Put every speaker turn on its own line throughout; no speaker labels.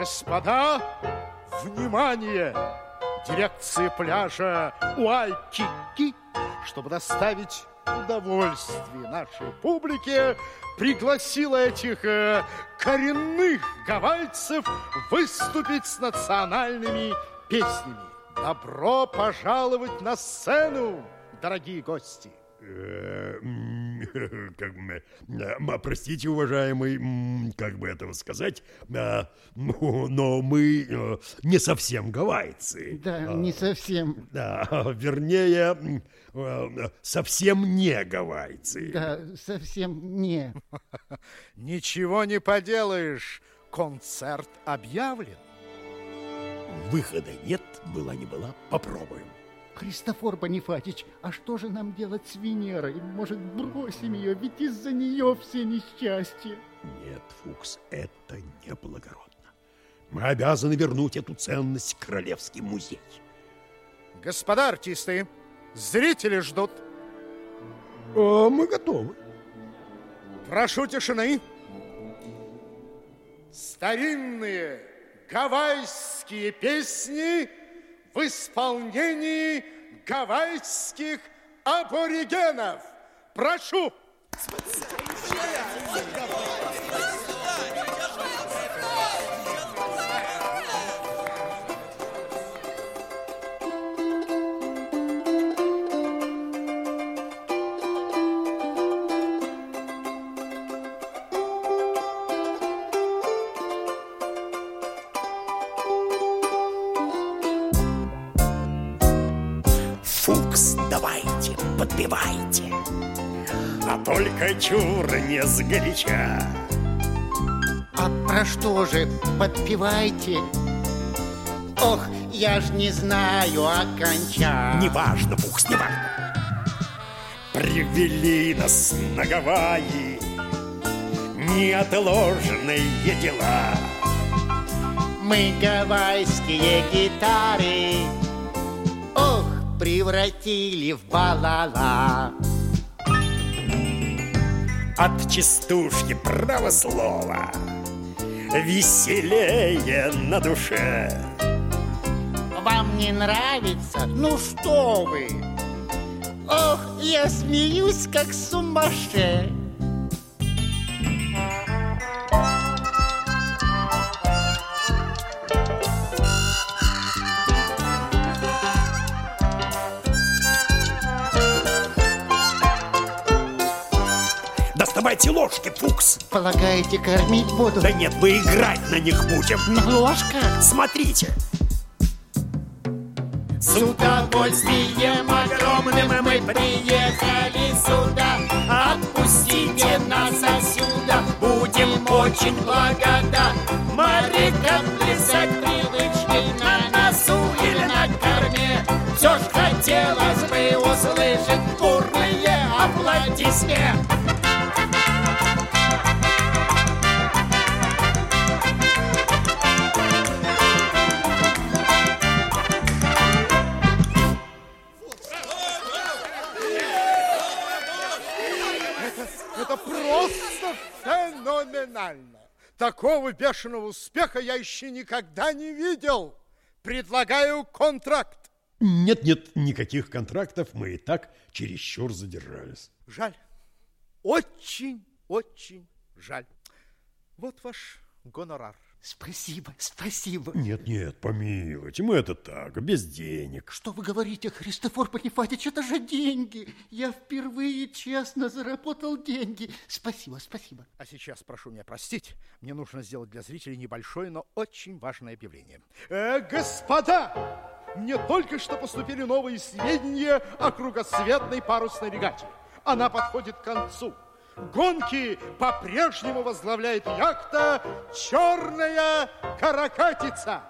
Господа, внимание! Дирекция пляжа Уайкики, чтобы доставить удовольствие нашей публике, пригласила этих э, коренных гавайцев выступить с национальными песнями. Добро пожаловать на сцену, дорогие гости!
Э, как бы, э, простите, уважаемый, как бы этого сказать, э, ну, но мы не совсем гавайцы.
Да, не совсем.
Да, вернее, совсем не гавайцы.
Да, совсем не.
Ничего не поделаешь, концерт объявлен.
Выхода нет, была не была, попробуем.
Христофор Бонифатич, а что же нам делать с Венерой? Может, бросим ее, ведь из-за нее все несчастья.
Нет, Фукс, это неблагородно. Мы обязаны вернуть эту ценность в Королевский музей.
Господа артисты, зрители ждут.
А, мы готовы.
Прошу тишины. Старинные гавайские песни – в исполнении гавайских аборигенов. Прошу!
Подпевайте, а только чур не сгоряча.
А про что же подпевайте? Ох, я ж не знаю оконча.
Неважно, Фукс, неважно. Привели нас на Гавайи неотложные дела.
Мы гавайские гитары превратили в балала.
От частушки право слова Веселее на душе
Вам не нравится? Ну что вы? Ох, я смеюсь, как сумасшедший
Доставайте ложки, Фукс.
Полагаете, кормить буду?
Да нет, мы играть на них будем.
На ложках?
Смотрите.
С удовольствием огромным мы приехали сюда. Отпустите нас отсюда, будем очень благодарны. Морякам плясать привычный на носу или на корме. Все ж хотелось бы услышать бурные аплодисменты.
Такого бешеного успеха я еще никогда не видел. Предлагаю контракт.
Нет-нет, никаких контрактов. Мы и так чересчур задержались.
Жаль. Очень-очень жаль. Вот ваш гонорар.
Спасибо, спасибо.
Нет, нет, помилуйте, мы это так, без денег.
Что вы говорите, Христофор Панифатич, это же деньги. Я впервые честно заработал деньги. Спасибо, спасибо.
А сейчас прошу меня простить, мне нужно сделать для зрителей небольшое, но очень важное объявление. Э, господа, мне только что поступили новые сведения о кругосветной парусной регате. Она подходит к концу. Гонки по-прежнему возглавляет яхта «Черная каракатица».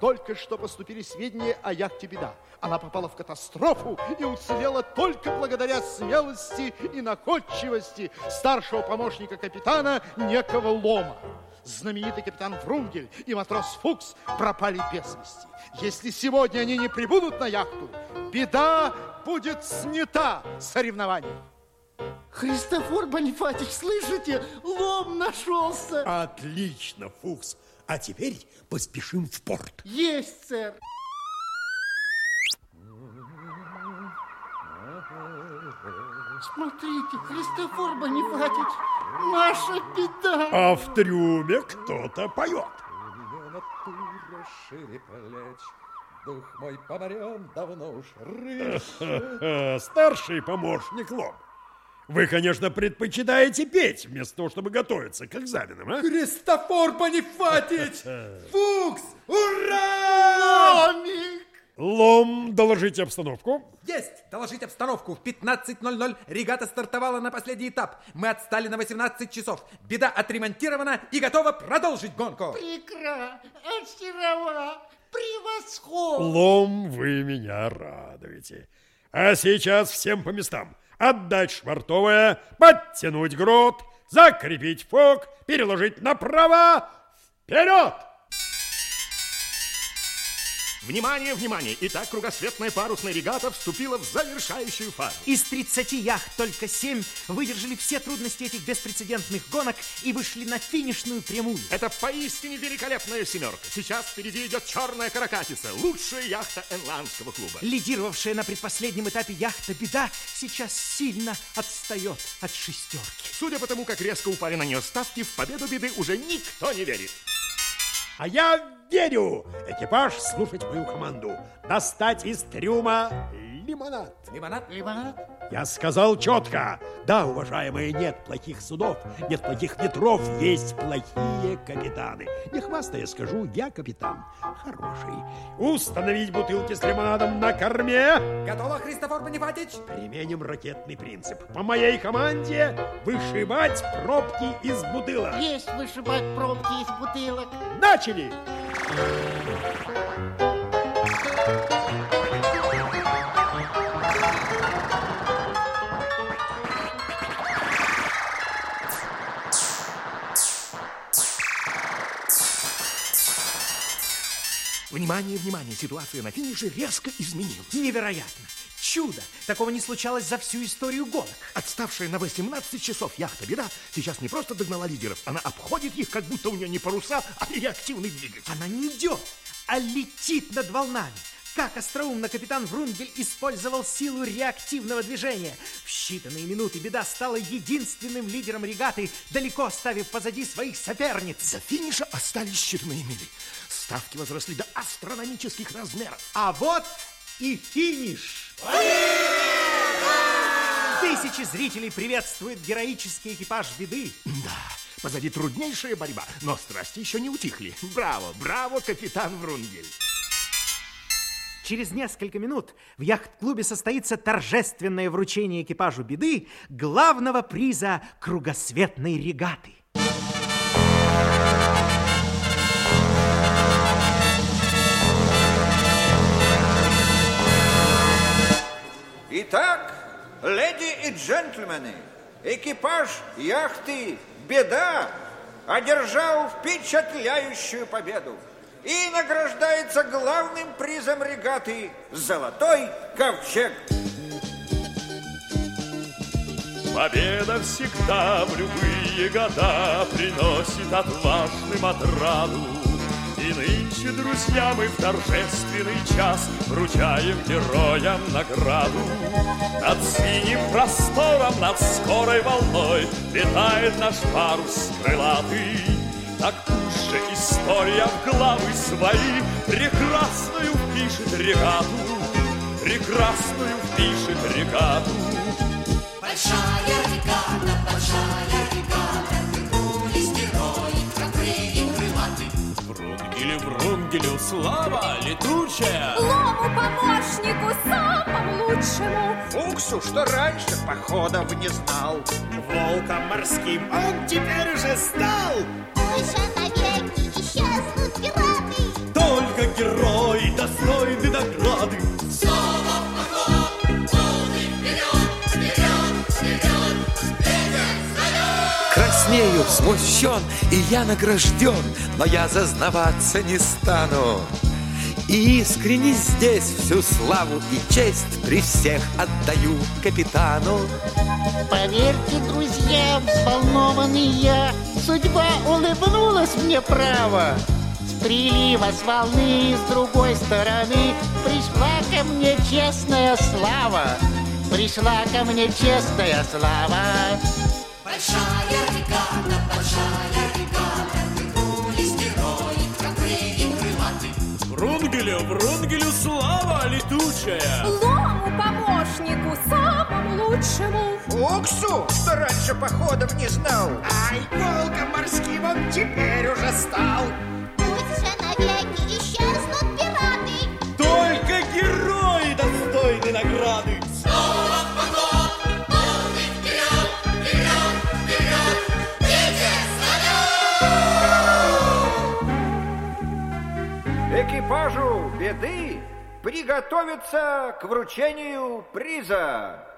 Только что поступили сведения о яхте «Беда». Она попала в катастрофу и уцелела только благодаря смелости и находчивости старшего помощника капитана некого Лома. Знаменитый капитан Врунгель и матрос Фукс пропали без вести. Если сегодня они не прибудут на яхту, беда будет снята с соревнований.
Христофор Бонифатич, слышите? Лом нашелся.
Отлично, Фукс. А теперь поспешим в порт.
Есть, сэр. Смотрите, Христофор Бонифатич, наша беда.
А в трюме кто-то поет.
натура шире плеч. Дух мой поморен давно уж рыж.
Старший помощник Лом. Вы, конечно, предпочитаете петь, вместо того, чтобы готовиться к экзаменам, а?
Христофор Бонифатич! Фукс! Ура!
Ломик!
Лом, доложите обстановку.
Есть! Доложить обстановку. В 15.00 регата стартовала на последний этап. Мы отстали на 18 часов. Беда отремонтирована и готова продолжить гонку.
Прекра! Очарова! Превосходно!
Лом, вы меня радуете. А сейчас всем по местам. Отдать швартовое, подтянуть грот, закрепить фок, переложить направо. Вперед!
Внимание, внимание! Итак, кругосветная парусная регата вступила в завершающую фазу.
Из 30 яхт только 7 выдержали все трудности этих беспрецедентных гонок и вышли на финишную прямую.
Это поистине великолепная семерка. Сейчас впереди идет черная каракатица, лучшая яхта Энландского клуба.
Лидировавшая на предпоследнем этапе яхта «Беда» сейчас сильно отстает от шестерки.
Судя по тому, как резко упали на нее ставки, в победу беды уже никто не верит.
А я верю! Экипаж слушать мою команду. Достать из трюма лимонад.
Лимонад?
Лимонад?
Я сказал четко. Да, уважаемые, нет плохих судов, нет плохих ветров, есть плохие капитаны. Не хвастая, скажу, я капитан хороший. Установить бутылки с лимонадом на корме.
Готово, Христофор Бонифатич?
Применим ракетный принцип. По моей команде вышибать пробки из бутылок.
Есть вышибать пробки из бутылок.
Начали!
Внимание, внимание! Ситуация на финише резко изменилась.
Невероятно! Чудо! Такого не случалось за всю историю гонок.
Отставшая на 18 часов яхта «Беда» сейчас не просто догнала лидеров, она обходит их, как будто у нее не паруса, а реактивный двигатель.
Она не идет, а летит над волнами. Как остроумно капитан Врунгель использовал силу реактивного движения. В считанные минуты беда стала единственным лидером регаты, далеко оставив позади своих соперниц.
До финиша остались считанные мили. Ставки возросли до астрономических размеров.
А вот и финиш! Тысячи зрителей приветствуют героический экипаж беды.
Да, позади труднейшая борьба, но страсти еще не утихли. Браво, браво, капитан Врунгель.
Через несколько минут в яхт-клубе состоится торжественное вручение экипажу беды главного приза кругосветной регаты.
Итак, леди и джентльмены, экипаж яхты «Беда» одержал впечатляющую победу и награждается главным призом регаты «Золотой ковчег».
Победа всегда в любые года приносит отважным отраду. И нынче, друзья, мы в торжественный час вручаем героям награду. Над синим простором, над скорой волной летает наш парус крылатый. Так же история в главы свои прекрасную впишет регату, прекрасную впишет регату.
Большая регата, большая регата, Вернулись герои, храбрые и крылаты.
Врунгелю, Врунгелю, слава летучая!
Лому помощнику самому лучшему
Фуксу, что раньше походов не знал.
Волком морским он теперь уже стал!
Пусть
смущен, и я награжден, но я зазнаваться не стану. И искренне здесь всю славу и честь при всех отдаю капитану.
Поверьте, друзья, взволнованный я, судьба улыбнулась мне право. С прилива, с волны, с другой стороны пришла ко мне честная слава. Пришла ко мне честная слава.
лучшая.
Лому помощнику, самому лучшему.
Фуксу, что раньше походов не знал.
Ай, волком морским он теперь уже стал.
приготовиться к вручению приза.